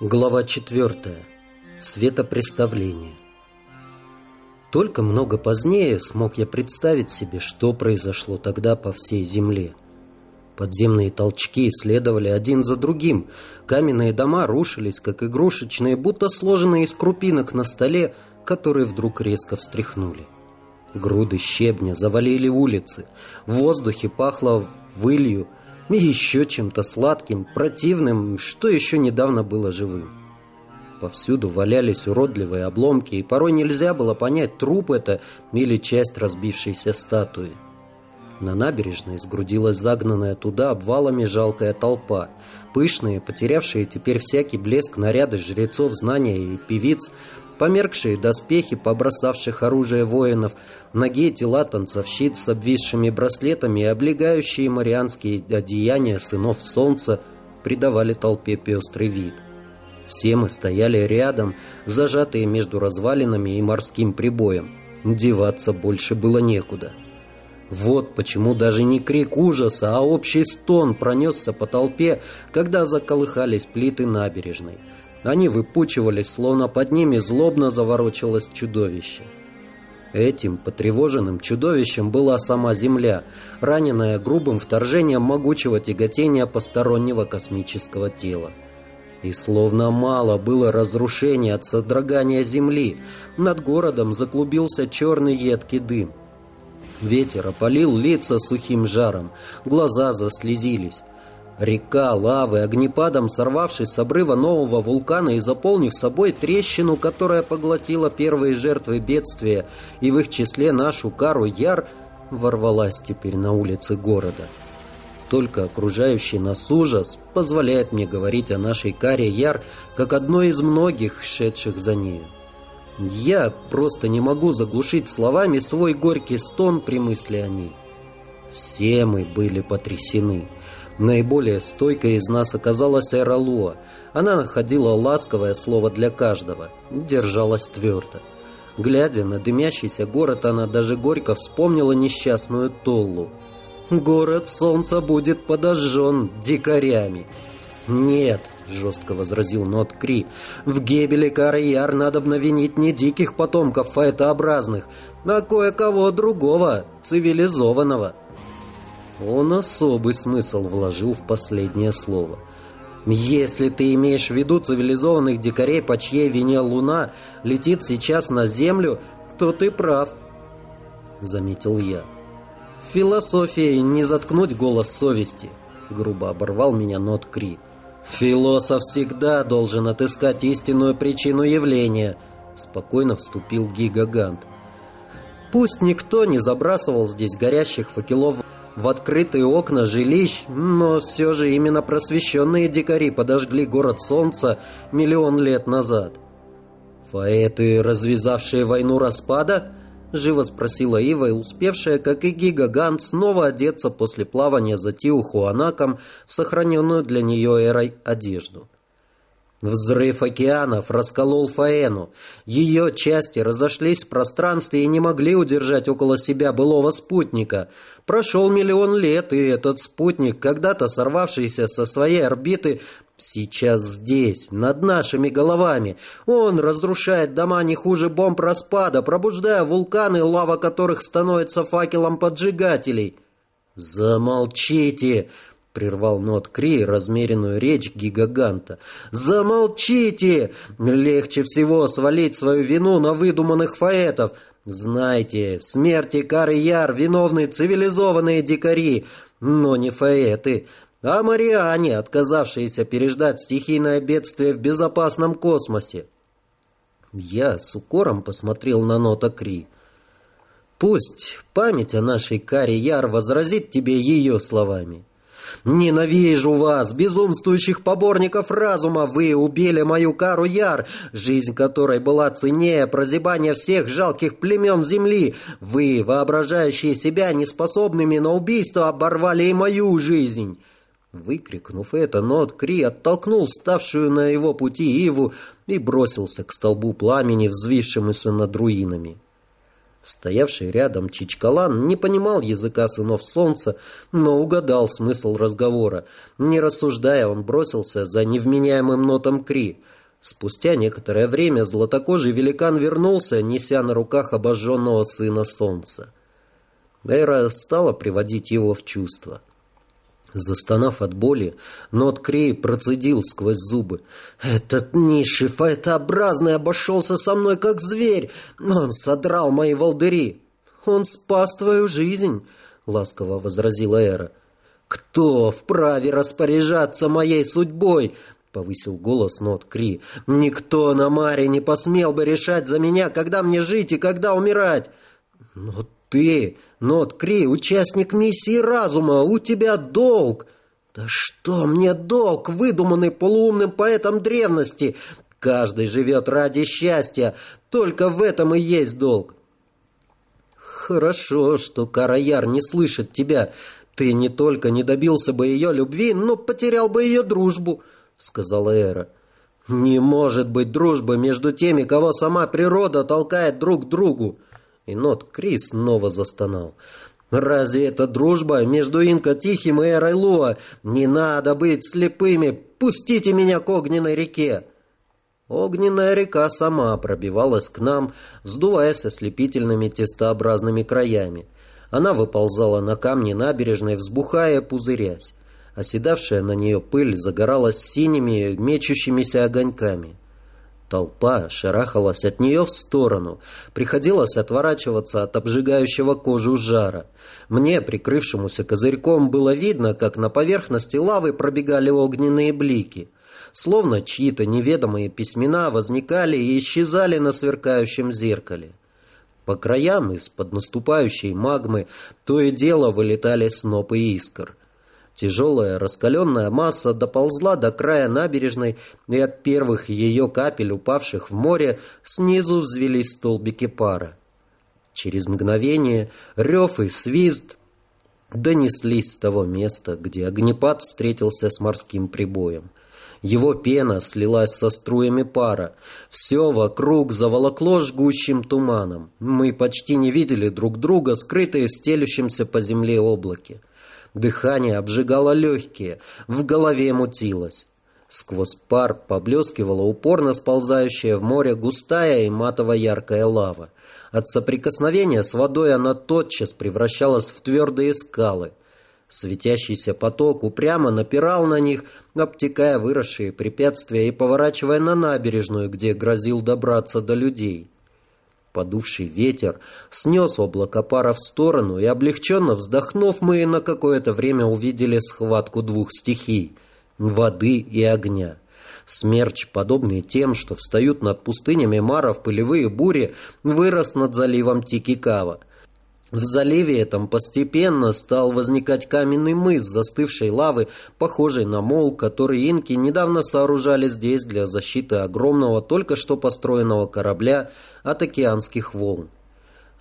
Глава четвертая. Светопреставление. Только много позднее смог я представить себе, что произошло тогда по всей земле. Подземные толчки следовали один за другим. Каменные дома рушились, как игрушечные, будто сложенные из крупинок на столе, которые вдруг резко встряхнули. Груды щебня завалили улицы. В воздухе пахло вылью, и еще чем-то сладким, противным, что еще недавно было живым. Повсюду валялись уродливые обломки, и порой нельзя было понять, труп это или часть разбившейся статуи. На набережной сгрудилась загнанная туда обвалами жалкая толпа. Пышные, потерявшие теперь всякий блеск наряды жрецов, знания и певиц, померкшие доспехи побросавших оружие воинов, ноги тела танцовщиц с обвисшими браслетами и облегающие марианские одеяния сынов солнца придавали толпе пестрый вид. Все мы стояли рядом, зажатые между развалинами и морским прибоем. Деваться больше было некуда. Вот почему даже не крик ужаса, а общий стон пронесся по толпе, когда заколыхались плиты набережной. Они выпучивались, словно под ними злобно заворочилось чудовище. Этим потревоженным чудовищем была сама Земля, раненная грубым вторжением могучего тяготения постороннего космического тела. И словно мало было разрушения от содрогания Земли, над городом заклубился черный едкий дым. Ветер опалил лица сухим жаром, глаза заслезились. Река лавы, огнепадом сорвавшись с обрыва нового вулкана и заполнив собой трещину, которая поглотила первые жертвы бедствия, и в их числе нашу Кару Яр, ворвалась теперь на улицы города. Только окружающий нас ужас позволяет мне говорить о нашей Каре Яр как одной из многих, шедших за нею. Я просто не могу заглушить словами свой горький стон при мысли о ней. Все мы были потрясены. Наиболее стойкой из нас оказалась Эралуа. Она находила ласковое слово для каждого, держалась твердо. Глядя на дымящийся город, она даже горько вспомнила несчастную Толлу. «Город солнца будет подожжен дикарями». «Нет», — жестко возразил Нот Кри, — «в гибели Карьяр надо винить не диких потомков фаэтообразных, а кое-кого другого, цивилизованного». Он особый смысл вложил в последнее слово. «Если ты имеешь в виду цивилизованных дикарей, по чьей вине Луна летит сейчас на Землю, то ты прав», — заметил я. «Философией не заткнуть голос совести», — грубо оборвал меня Нот Кри. «Философ всегда должен отыскать истинную причину явления», — спокойно вступил Гигагант. «Пусть никто не забрасывал здесь горящих факелов в открытые окна жилищ, но все же именно просвещенные дикари подожгли город солнца миллион лет назад. «Фаэты, развязавшие войну распада?» — живо спросила Ива, успевшая, как и Гигагант, снова одеться после плавания за Тиухуанаком в сохраненную для нее эрой одежду. Взрыв океанов расколол Фаэну. Ее части разошлись в пространстве и не могли удержать около себя былого спутника. Прошел миллион лет, и этот спутник, когда-то сорвавшийся со своей орбиты, сейчас здесь, над нашими головами. Он разрушает дома не хуже бомб распада, пробуждая вулканы, лава которых становится факелом поджигателей. «Замолчите!» прервал Нот Кри размеренную речь гигаганта. «Замолчите! Легче всего свалить свою вину на выдуманных фаэтов. Знайте, в смерти Кары Яр виновны цивилизованные дикари, но не фаэты, а мариане, отказавшиеся переждать стихийное бедствие в безопасном космосе». Я с укором посмотрел на Нота Кри. «Пусть память о нашей Каре Яр возразит тебе ее словами». Ненавижу вас, безумствующих поборников разума! Вы убили мою кару Яр, жизнь которой была ценнее прозябания всех жалких племен земли. Вы, воображающие себя неспособными на убийство, оборвали и мою жизнь!» Выкрикнув это, Нот Кри оттолкнул ставшую на его пути Иву и бросился к столбу пламени, взвившемуся над руинами. Стоявший рядом Чичкалан не понимал языка сынов солнца, но угадал смысл разговора. Не рассуждая, он бросился за невменяемым нотом Кри. Спустя некоторое время златокожий великан вернулся, неся на руках обожженного сына солнца. Эра стала приводить его в чувство. Застонав от боли, Нот Крей процедил сквозь зубы. «Этот низший файтообразный обошелся со мной, как зверь! Он содрал мои волдыри!» «Он спас твою жизнь!» — ласково возразила Эра. «Кто вправе распоряжаться моей судьбой?» — повысил голос Нот Кри. «Никто на Маре не посмел бы решать за меня, когда мне жить и когда умирать!» «Но ты, Нот Кри, участник миссии разума, у тебя долг. Да что мне долг, выдуманный полуумным поэтом древности? Каждый живет ради счастья, только в этом и есть долг. Хорошо, что Караяр не слышит тебя. Ты не только не добился бы ее любви, но потерял бы ее дружбу, сказала Эра. Не может быть дружбы между теми, кого сама природа толкает друг к другу. И Нот Крис снова застонал. «Разве это дружба между Инка Тихим и Эрайлуа? Не надо быть слепыми! Пустите меня к огненной реке!» Огненная река сама пробивалась к нам, вздуваясь ослепительными тестообразными краями. Она выползала на камни набережной, взбухая, пузырясь. Оседавшая на нее пыль загоралась синими, мечущимися огоньками. Толпа шарахалась от нее в сторону. Приходилось отворачиваться от обжигающего кожу жара. Мне, прикрывшемуся козырьком, было видно, как на поверхности лавы пробегали огненные блики. Словно чьи-то неведомые письмена возникали и исчезали на сверкающем зеркале. По краям из-под наступающей магмы то и дело вылетали снопы искр. Тяжелая раскаленная масса доползла до края набережной, и от первых ее капель, упавших в море, снизу взвелись столбики пара. Через мгновение рев и свист донеслись с того места, где огнепад встретился с морским прибоем. Его пена слилась со струями пара. Все вокруг заволокло жгущим туманом. Мы почти не видели друг друга, скрытые в стелющемся по земле облаке. Дыхание обжигало легкие, в голове мутилось. Сквозь пар поблескивала упорно сползающая в море густая и матово-яркая лава. От соприкосновения с водой она тотчас превращалась в твердые скалы. Светящийся поток упрямо напирал на них, обтекая выросшие препятствия и поворачивая на набережную, где грозил добраться до людей. Подувший ветер снес облако пара в сторону, и, облегченно вздохнув, мы на какое-то время увидели схватку двух стихий — воды и огня. Смерч, подобный тем, что встают над пустынями Мара в пылевые бури, вырос над заливом Тикикава. В заливе этом постепенно стал возникать каменный мыс застывшей лавы, похожий на мол, который инки недавно сооружали здесь для защиты огромного только что построенного корабля от океанских волн.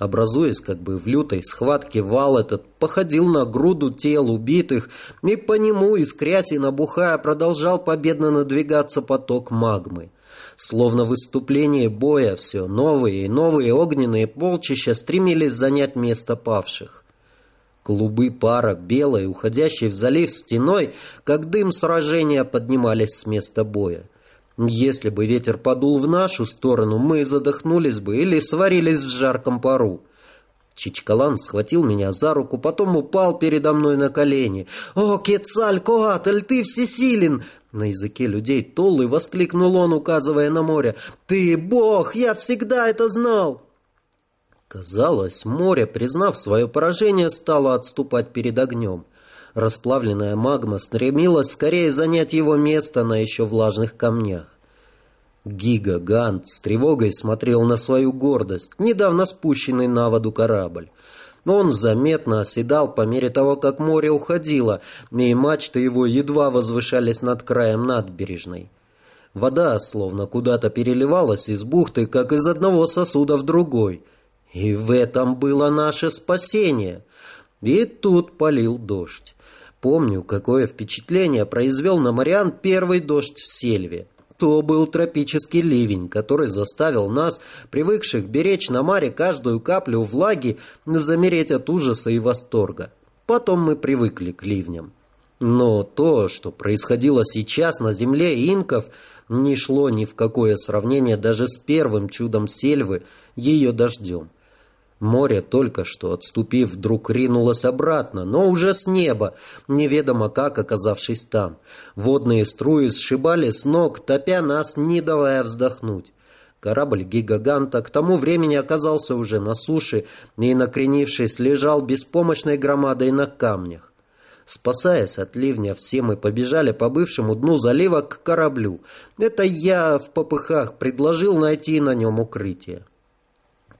Образуясь как бы в лютой схватке, вал этот походил на груду тел убитых, и по нему, искрясь и набухая, продолжал победно надвигаться поток магмы. Словно в выступлении боя все новые и новые огненные полчища стремились занять место павших. Клубы пара, белой, уходящей в залив стеной, как дым сражения, поднимались с места боя. Если бы ветер подул в нашу сторону, мы задохнулись бы или сварились в жарком пару. Чичкалан схватил меня за руку, потом упал передо мной на колени. «О, Кецаль-Коатль, ты всесилен!» На языке людей Толлы воскликнул он, указывая на море. «Ты бог! Я всегда это знал!» Казалось, море, признав свое поражение, стало отступать перед огнем. Расплавленная магма стремилась скорее занять его место на еще влажных камнях. Гига Гант с тревогой смотрел на свою гордость, недавно спущенный на воду корабль но он заметно оседал по мере того, как море уходило, и мачты его едва возвышались над краем надбережной. Вода словно куда-то переливалась из бухты, как из одного сосуда в другой. И в этом было наше спасение. И тут полил дождь. Помню, какое впечатление произвел на Мариан первый дождь в сельве. То был тропический ливень, который заставил нас, привыкших беречь на маре каждую каплю влаги, замереть от ужаса и восторга. Потом мы привыкли к ливням. Но то, что происходило сейчас на земле инков, не шло ни в какое сравнение даже с первым чудом сельвы, ее дождем. Море, только что отступив, вдруг ринулось обратно, но уже с неба, неведомо как оказавшись там. Водные струи сшибали с ног, топя нас, не давая вздохнуть. Корабль гигаганта к тому времени оказался уже на суше и, накренившись, лежал беспомощной громадой на камнях. Спасаясь от ливня, все мы побежали по бывшему дну залива к кораблю. Это я в попыхах предложил найти на нем укрытие.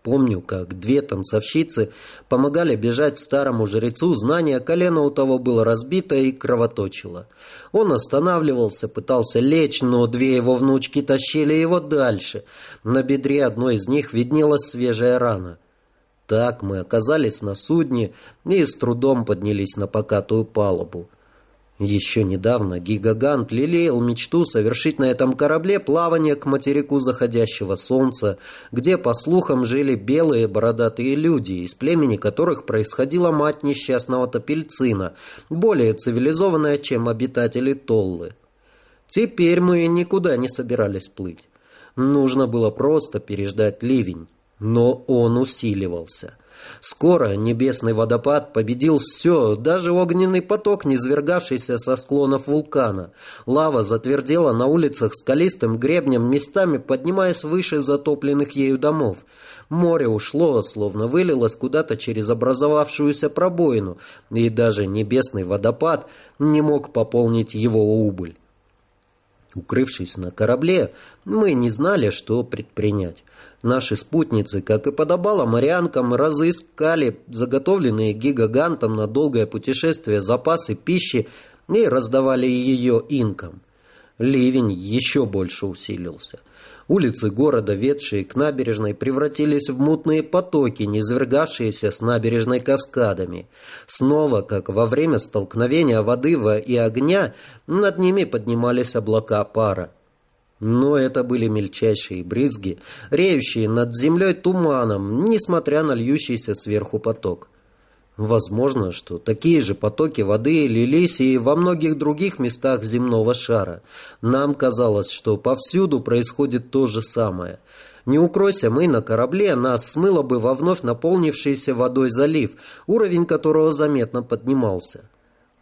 Помню, как две танцовщицы помогали бежать старому жрецу, знание колено у того было разбито и кровоточило. Он останавливался, пытался лечь, но две его внучки тащили его дальше. На бедре одной из них виднелась свежая рана. Так мы оказались на судне и с трудом поднялись на покатую палубу. Еще недавно Гигагант лелеял мечту совершить на этом корабле плавание к материку заходящего солнца, где, по слухам, жили белые бородатые люди, из племени которых происходила мать несчастного Топельцина, более цивилизованная, чем обитатели Толлы. Теперь мы никуда не собирались плыть. Нужно было просто переждать ливень, но он усиливался. Скоро небесный водопад победил все, даже огненный поток, низвергавшийся со склонов вулкана. Лава затвердела на улицах скалистым гребнем, местами поднимаясь выше затопленных ею домов. Море ушло, словно вылилось куда-то через образовавшуюся пробоину, и даже небесный водопад не мог пополнить его убыль. Укрывшись на корабле, мы не знали, что предпринять. Наши спутницы, как и подобало морянкам, разыскали заготовленные гигагантом на долгое путешествие запасы пищи и раздавали ее инкам. Ливень еще больше усилился. Улицы города, ведшие к набережной, превратились в мутные потоки, низвергавшиеся с набережной каскадами. Снова, как во время столкновения воды и огня, над ними поднимались облака пара. Но это были мельчайшие брызги, реющие над землей туманом, несмотря на льющийся сверху поток. Возможно, что такие же потоки воды лились и во многих других местах земного шара. Нам казалось, что повсюду происходит то же самое. Не укройся мы на корабле, нас смыло бы во вновь наполнившийся водой залив, уровень которого заметно поднимался.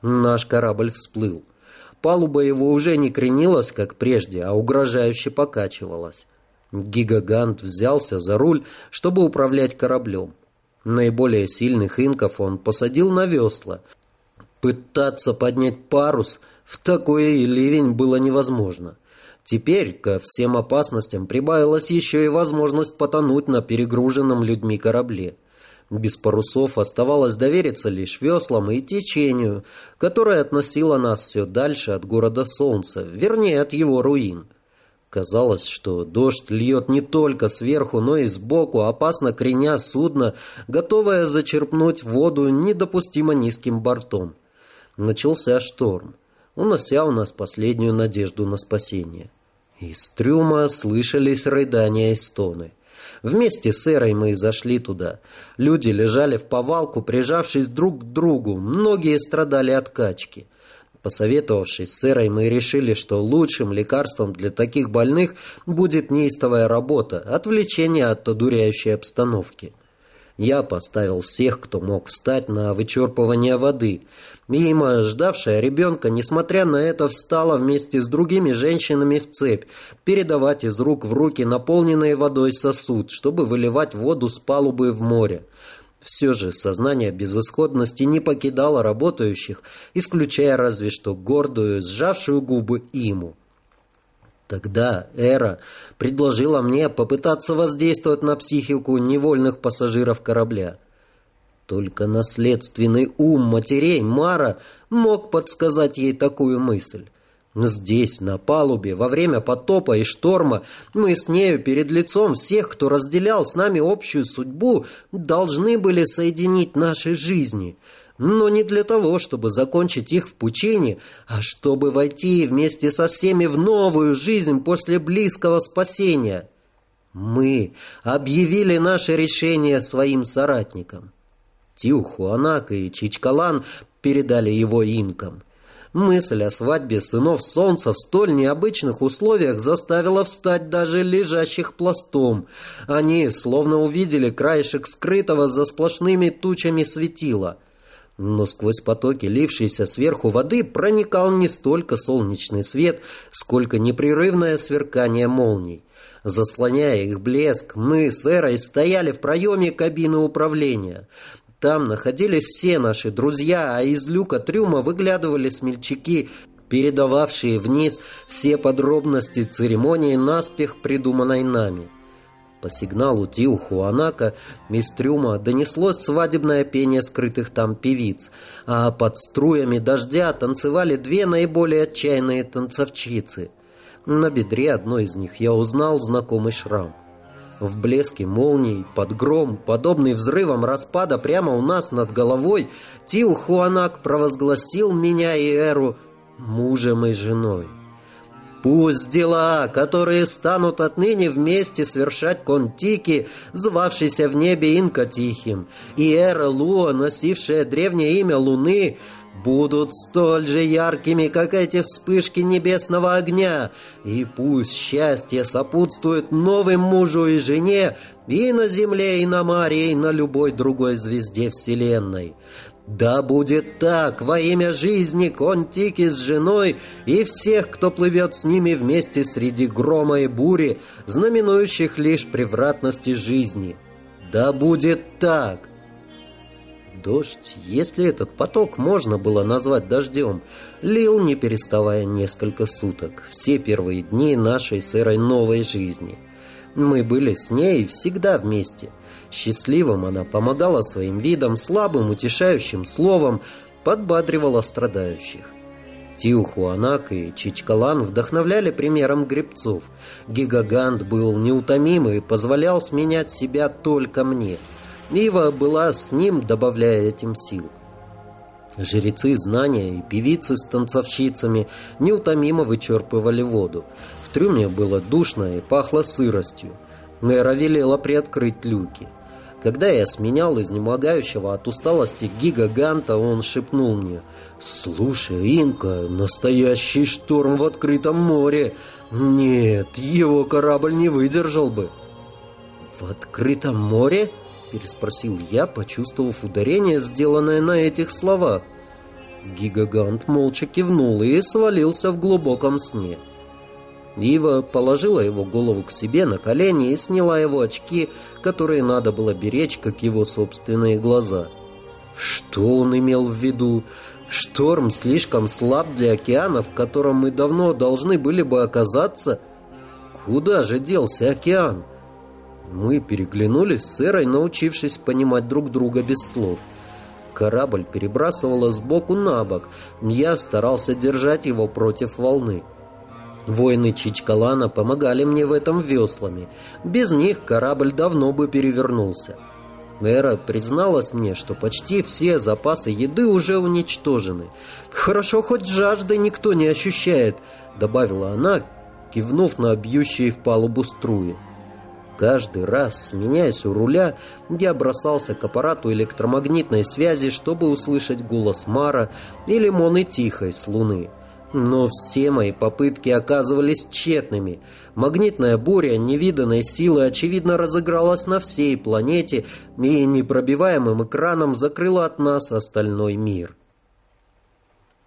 Наш корабль всплыл. Палуба его уже не кренилась, как прежде, а угрожающе покачивалась. Гигагант взялся за руль, чтобы управлять кораблем. Наиболее сильных инков он посадил на весла. Пытаться поднять парус в такой ливень было невозможно. Теперь ко всем опасностям прибавилась еще и возможность потонуть на перегруженном людьми корабле. Без парусов оставалось довериться лишь веслам и течению, которое относило нас все дальше от города Солнца, вернее, от его руин. Казалось, что дождь льет не только сверху, но и сбоку, опасно креня судно, готовое зачерпнуть воду недопустимо низким бортом. Начался шторм, унося у нас последнюю надежду на спасение. Из трюма слышались рыдания и стоны. Вместе с Эрой мы зашли туда. Люди лежали в повалку, прижавшись друг к другу. Многие страдали от качки. Посоветовавшись с Эрой, мы решили, что лучшим лекарством для таких больных будет неистовая работа, отвлечение от одуряющей обстановки. Я поставил всех, кто мог встать на вычерпывание воды. Мима, ждавшая ребенка, несмотря на это, встала вместе с другими женщинами в цепь, передавать из рук в руки наполненный водой сосуд, чтобы выливать воду с палубы в море. Все же сознание безысходности не покидало работающих, исключая разве что гордую, сжавшую губы иму. Тогда Эра предложила мне попытаться воздействовать на психику невольных пассажиров корабля. Только наследственный ум матерей Мара мог подсказать ей такую мысль. Здесь, на палубе, во время потопа и шторма, мы с нею перед лицом всех, кто разделял с нами общую судьбу, должны были соединить наши жизни. Но не для того, чтобы закончить их в пучине, а чтобы войти вместе со всеми в новую жизнь после близкого спасения. Мы объявили наше решение своим соратникам. Тиухуанак и Чичкалан передали его инкам. Мысль о свадьбе сынов солнца в столь необычных условиях заставила встать даже лежащих пластом. Они словно увидели краешек скрытого за сплошными тучами светила. Но сквозь потоки, лившиеся сверху воды, проникал не столько солнечный свет, сколько непрерывное сверкание молний. Заслоняя их блеск, мы с Эрой стояли в проеме кабины управления. Там находились все наши друзья, а из люка трюма выглядывали смельчаки, передававшие вниз все подробности церемонии наспех придуманной нами. По сигналу Тиу Хуанака из трюма донеслось свадебное пение скрытых там певиц, а под струями дождя танцевали две наиболее отчаянные танцовщицы. На бедре одной из них я узнал знакомый шрам. В блеске молний, под гром, подобный взрывам распада прямо у нас над головой, Тиу Хуанак провозгласил меня и Эру мужем и женой. Пусть дела, которые станут отныне вместе свершать Контики, звавшийся в небе Инка Тихим, и Эра Луа, носившая древнее имя Луны, будут столь же яркими, как эти вспышки небесного огня, и пусть счастье сопутствует новым мужу и жене и на земле, и на море, и на любой другой звезде Вселенной. Да будет так во имя жизни Контики с женой и всех, кто плывет с ними вместе среди грома и бури, знаменующих лишь превратности жизни. Да будет так. Дождь, если этот поток можно было назвать дождем, лил не переставая несколько суток, все первые дни нашей сырой новой жизни. Мы были с ней всегда вместе. Счастливым она помогала своим видом, слабым, утешающим словом, подбадривала страдающих. Тиухуанак и Чичкалан вдохновляли примером гребцов. Гигагант был неутомим и позволял сменять себя только мне — Ива была с ним, добавляя этим сил. Жрецы знания и певицы с танцовщицами неутомимо вычерпывали воду. В трюме было душно и пахло сыростью. Мэра велела приоткрыть люки. Когда я сменял изнемогающего от усталости гигаганта, он шепнул мне «Слушай, Инка, настоящий шторм в открытом море! Нет, его корабль не выдержал бы!» «В открытом море?» переспросил я, почувствовав ударение, сделанное на этих словах. Гигагант молча кивнул и свалился в глубоком сне. Ива положила его голову к себе на колени и сняла его очки, которые надо было беречь, как его собственные глаза. Что он имел в виду? Шторм слишком слаб для океана, в котором мы давно должны были бы оказаться? Куда же делся океан? Мы переглянулись с Эрой, научившись понимать друг друга без слов. Корабль перебрасывало сбоку на бок. Я старался держать его против волны. Воины Чичкалана помогали мне в этом веслами. Без них корабль давно бы перевернулся. Эра призналась мне, что почти все запасы еды уже уничтожены. «Хорошо, хоть жажды никто не ощущает», — добавила она, кивнув на бьющие в палубу струи. Каждый раз, сменяясь у руля, я бросался к аппарату электромагнитной связи, чтобы услышать голос Мара или Моны Тихой с Луны. Но все мои попытки оказывались тщетными. Магнитная буря невиданной силы, очевидно, разыгралась на всей планете и непробиваемым экраном закрыла от нас остальной мир.